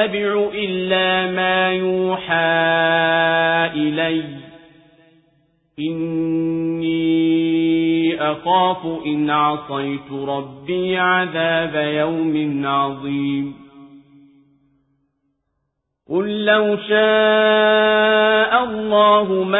أَتَّبِعُ إِلَّا مَا يُوحَى إِلَيَّ. إِنِّي أَخَافُ إِنْ عَصَيْتُ رَبِّي عَذَابَ يَوْمٍ عَظِيمٍ. قُل لَّوْ شَاءَ اللَّهُ مَا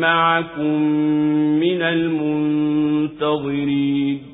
مَعَكُمْ مِنَ الْمُنتَظِرِينَ.